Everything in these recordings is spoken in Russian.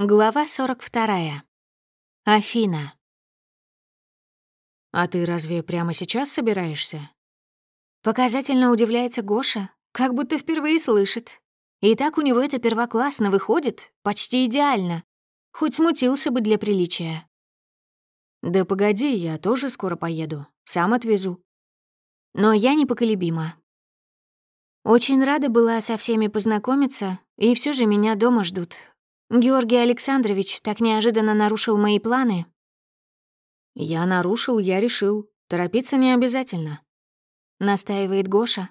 Глава 42. Афина. «А ты разве прямо сейчас собираешься?» Показательно удивляется Гоша, как будто впервые слышит. И так у него это первоклассно выходит, почти идеально. Хоть смутился бы для приличия. «Да погоди, я тоже скоро поеду. Сам отвезу». Но я непоколебима. Очень рада была со всеми познакомиться, и все же меня дома ждут, Георгий Александрович так неожиданно нарушил мои планы. «Я нарушил, я решил. Торопиться не обязательно», — настаивает Гоша.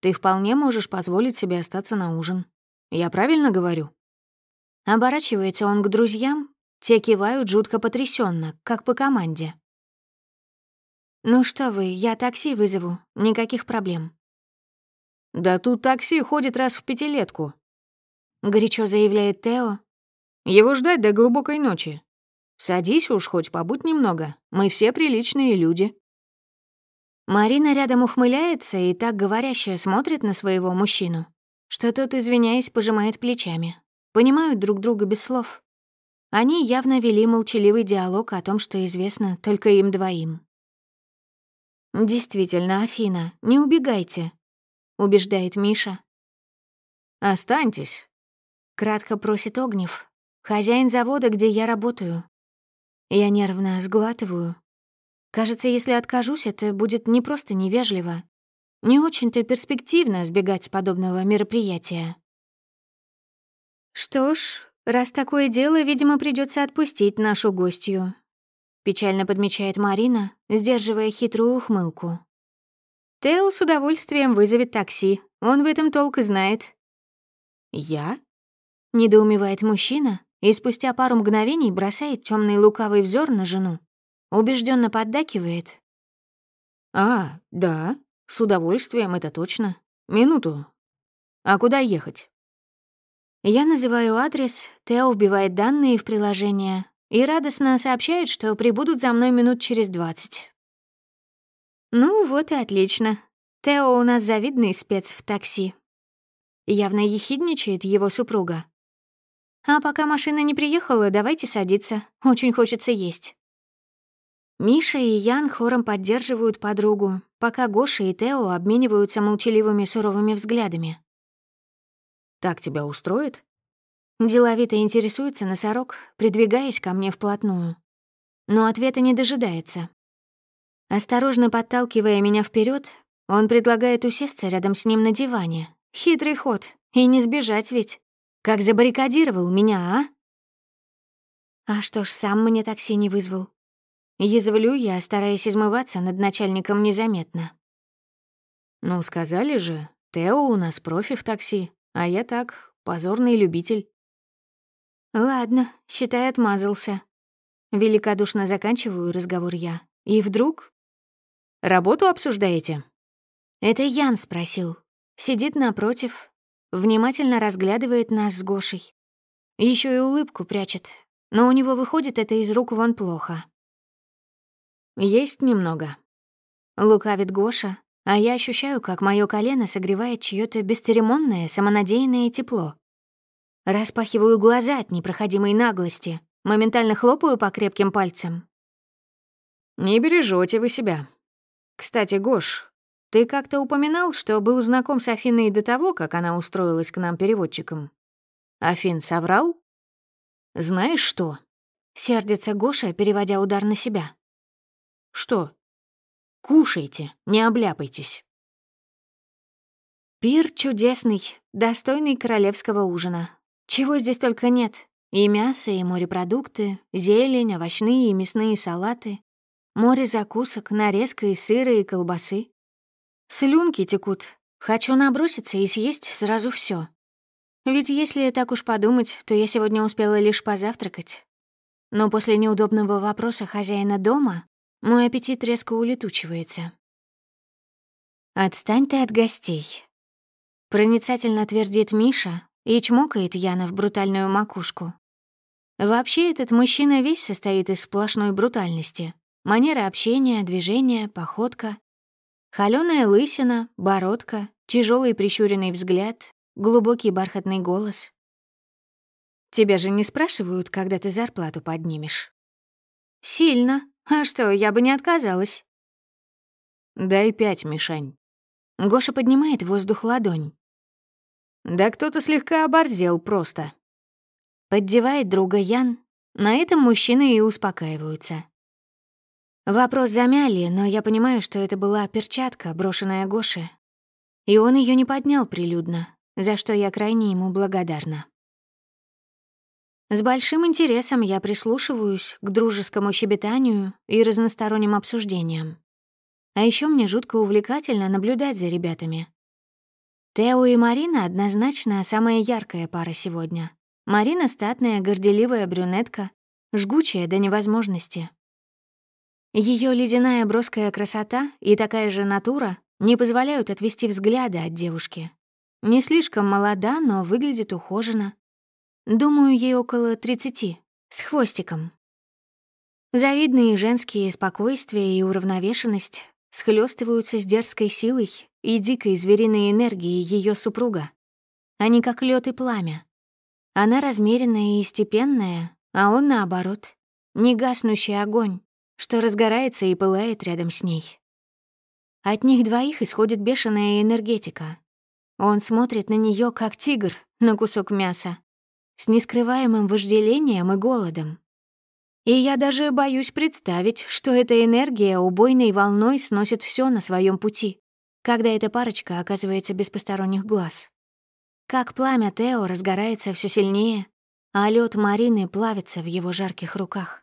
«Ты вполне можешь позволить себе остаться на ужин. Я правильно говорю?» Оборачивается он к друзьям, те кивают жутко потрясенно, как по команде. «Ну что вы, я такси вызову, никаких проблем». «Да тут такси ходит раз в пятилетку», — горячо заявляет Тео. «Его ждать до глубокой ночи. Садись уж, хоть побудь немного. Мы все приличные люди». Марина рядом ухмыляется и так говорящая смотрит на своего мужчину, что тот, извиняясь, пожимает плечами. Понимают друг друга без слов. Они явно вели молчаливый диалог о том, что известно только им двоим. «Действительно, Афина, не убегайте», — убеждает Миша. «Останьтесь, Кратко просит Огнев. Хозяин завода, где я работаю. Я нервно сглатываю. Кажется, если откажусь, это будет не просто невежливо. Не очень-то перспективно сбегать с подобного мероприятия. Что ж, раз такое дело, видимо, придется отпустить нашу гостью. Печально подмечает Марина, сдерживая хитрую ухмылку. Тео с удовольствием вызовет такси. Он в этом толк и знает. «Я?» Недоумевает мужчина и спустя пару мгновений бросает темный лукавый взор на жену. Убежденно поддакивает. «А, да, с удовольствием, это точно. Минуту. А куда ехать?» Я называю адрес, Тео вбивает данные в приложение и радостно сообщает, что прибудут за мной минут через двадцать. Ну вот и отлично. Тео у нас завидный спец в такси. Явно ехидничает его супруга. А пока машина не приехала, давайте садиться. Очень хочется есть. Миша и Ян хором поддерживают подругу, пока Гоша и Тео обмениваются молчаливыми суровыми взглядами. «Так тебя устроит?» Деловито интересуется носорог, придвигаясь ко мне вплотную. Но ответа не дожидается. Осторожно подталкивая меня вперед, он предлагает усесться рядом с ним на диване. Хитрый ход, и не сбежать ведь. Как забаррикадировал меня, а? А что ж, сам мне такси не вызвал. Язвлю я, стараясь измываться над начальником незаметно. «Ну, сказали же, Тео у нас профи в такси, а я так, позорный любитель». «Ладно, считай, отмазался». Великодушно заканчиваю разговор я. И вдруг... «Работу обсуждаете?» Это Ян спросил. Сидит напротив, внимательно разглядывает нас с Гошей. Еще и улыбку прячет, но у него выходит это из рук вон плохо. «Есть немного». Лукавит Гоша, а я ощущаю, как мое колено согревает чье то бесцеремонное, самонадеянное тепло. Распахиваю глаза от непроходимой наглости, моментально хлопаю по крепким пальцам. «Не бережете вы себя. Кстати, Гош, ты как-то упоминал, что был знаком с Афиной до того, как она устроилась к нам переводчиком. Афин соврал? Знаешь что? Сердится Гоша, переводя удар на себя. Что? Кушайте, не обляпайтесь. Пир чудесный, достойный королевского ужина. Чего здесь только нет. И мясо, и морепродукты, зелень, овощные и мясные салаты, море закусок, нарезка из сыра и колбасы. Слюнки текут. Хочу наброситься и съесть сразу все. Ведь если так уж подумать, то я сегодня успела лишь позавтракать. Но после неудобного вопроса хозяина дома мой аппетит резко улетучивается. «Отстань ты от гостей», — проницательно твердит Миша и чмокает Яна в брутальную макушку. Вообще этот мужчина весь состоит из сплошной брутальности. Манера общения, движения, походка. Холёная лысина, бородка, тяжелый прищуренный взгляд, глубокий бархатный голос. Тебя же не спрашивают, когда ты зарплату поднимешь. Сильно. А что, я бы не отказалась. Дай пять, Мишань. Гоша поднимает в воздух ладонь. Да кто-то слегка оборзел просто. Поддевает друга Ян. На этом мужчины и успокаиваются. Вопрос замяли, но я понимаю, что это была перчатка, брошенная Гоше. И он ее не поднял прилюдно, за что я крайне ему благодарна. С большим интересом я прислушиваюсь к дружескому щебетанию и разносторонним обсуждениям. А еще мне жутко увлекательно наблюдать за ребятами. Тео и Марина однозначно самая яркая пара сегодня. Марина — статная, горделивая брюнетка, жгучая до невозможности. Ее ледяная броская красота и такая же натура не позволяют отвести взгляды от девушки. Не слишком молода, но выглядит ухоженно. Думаю, ей около 30, с хвостиком. Завидные женские спокойствие и уравновешенность схлестываются с дерзкой силой и дикой звериной энергией ее супруга. Они как лед и пламя. Она размеренная и степенная, а он, наоборот, негаснущий огонь, что разгорается и пылает рядом с ней. От них двоих исходит бешеная энергетика. Он смотрит на нее как тигр на кусок мяса, с нескрываемым вожделением и голодом. И я даже боюсь представить, что эта энергия убойной волной сносит все на своем пути, когда эта парочка оказывается без посторонних глаз. Как пламя Тео разгорается все сильнее, а лед Марины плавится в его жарких руках.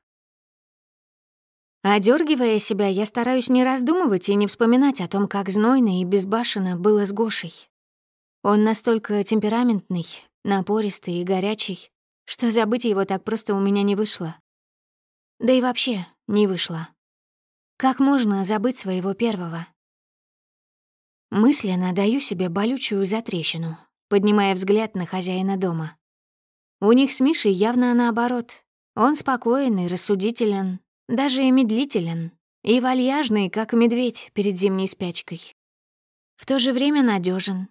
Одергивая себя, я стараюсь не раздумывать и не вспоминать о том, как знойно и безбашенно было с Гошей. Он настолько темпераментный, напористый и горячий, что забыть его так просто у меня не вышло. Да и вообще не вышло. Как можно забыть своего первого? Мысленно даю себе болючую затрещину, поднимая взгляд на хозяина дома. У них с Мишей явно наоборот. Он спокоен и рассудителен, даже и медлителен, и вальяжный, как медведь перед зимней спячкой. В то же время надежен.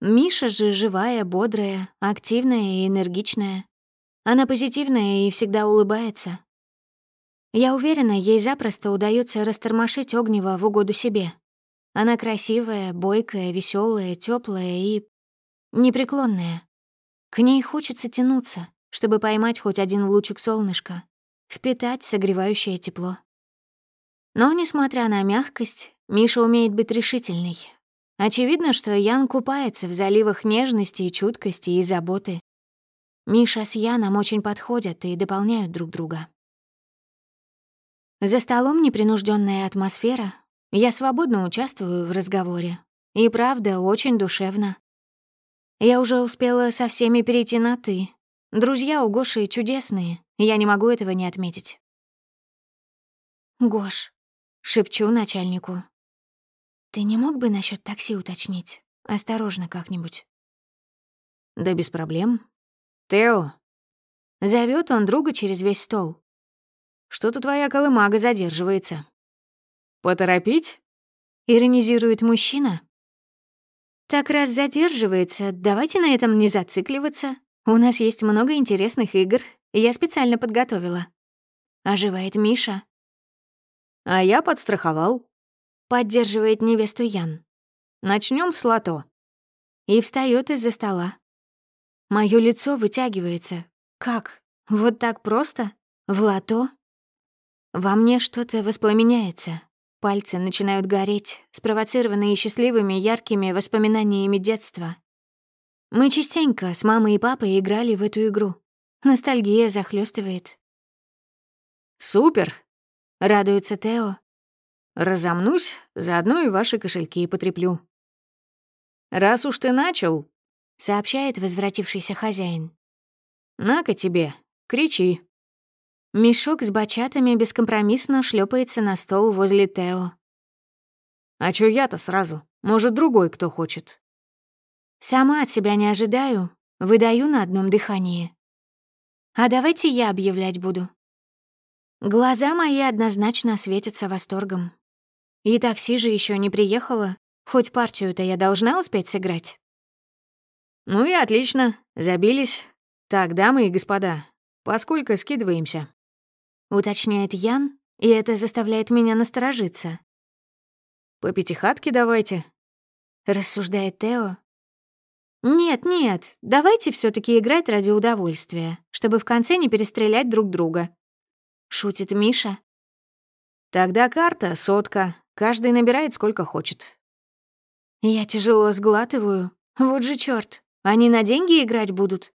Миша же живая, бодрая, активная и энергичная. Она позитивная и всегда улыбается. Я уверена, ей запросто удается растормошить Огнева в угоду себе. Она красивая, бойкая, веселая, теплая и непреклонная. К ней хочется тянуться, чтобы поймать хоть один лучик солнышка, впитать согревающее тепло. Но, несмотря на мягкость, Миша умеет быть решительной. Очевидно, что Ян купается в заливах нежности и чуткости и заботы. Миша с Яном очень подходят и дополняют друг друга. За столом непринужденная атмосфера. Я свободно участвую в разговоре. И правда, очень душевно. Я уже успела со всеми перейти на «ты». Друзья у Гоши чудесные, я не могу этого не отметить. «Гош», — шепчу начальнику, — «ты не мог бы насчет такси уточнить? Осторожно как-нибудь». «Да без проблем. Тео». Зовет он друга через весь стол. «Что-то твоя колымага задерживается». «Поторопить?» — иронизирует мужчина. «Так раз задерживается, давайте на этом не зацикливаться. У нас есть много интересных игр, я специально подготовила. Оживает Миша. А я подстраховал. Поддерживает невесту Ян. Начнем с лото. И встает из-за стола. Моё лицо вытягивается. Как? Вот так просто? В лото? Во мне что-то воспламеняется. Пальцы начинают гореть, спровоцированные счастливыми яркими воспоминаниями детства. Мы частенько с мамой и папой играли в эту игру. Ностальгия захлестывает. «Супер!» — радуется Тео. «Разомнусь, заодно и ваши кошельки потреплю». «Раз уж ты начал», — сообщает возвратившийся хозяин. «На-ка тебе, кричи». Мешок с бачатами бескомпромиссно шлепается на стол возле Тео. «А чё я-то сразу? Может, другой кто хочет?» Сама от себя не ожидаю, выдаю на одном дыхании. А давайте я объявлять буду. Глаза мои однозначно светятся восторгом. И такси же еще не приехала, хоть партию-то я должна успеть сыграть. Ну и отлично, забились. Так, дамы и господа, поскольку скидываемся?» Уточняет Ян, и это заставляет меня насторожиться. «По пятихатке давайте», — рассуждает Тео. «Нет, нет, давайте все таки играть ради удовольствия, чтобы в конце не перестрелять друг друга», — шутит Миша. «Тогда карта, сотка, каждый набирает сколько хочет». Я тяжело сглатываю. Вот же черт, они на деньги играть будут?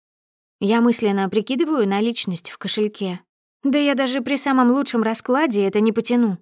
Я мысленно прикидываю наличность в кошельке. Да я даже при самом лучшем раскладе это не потяну.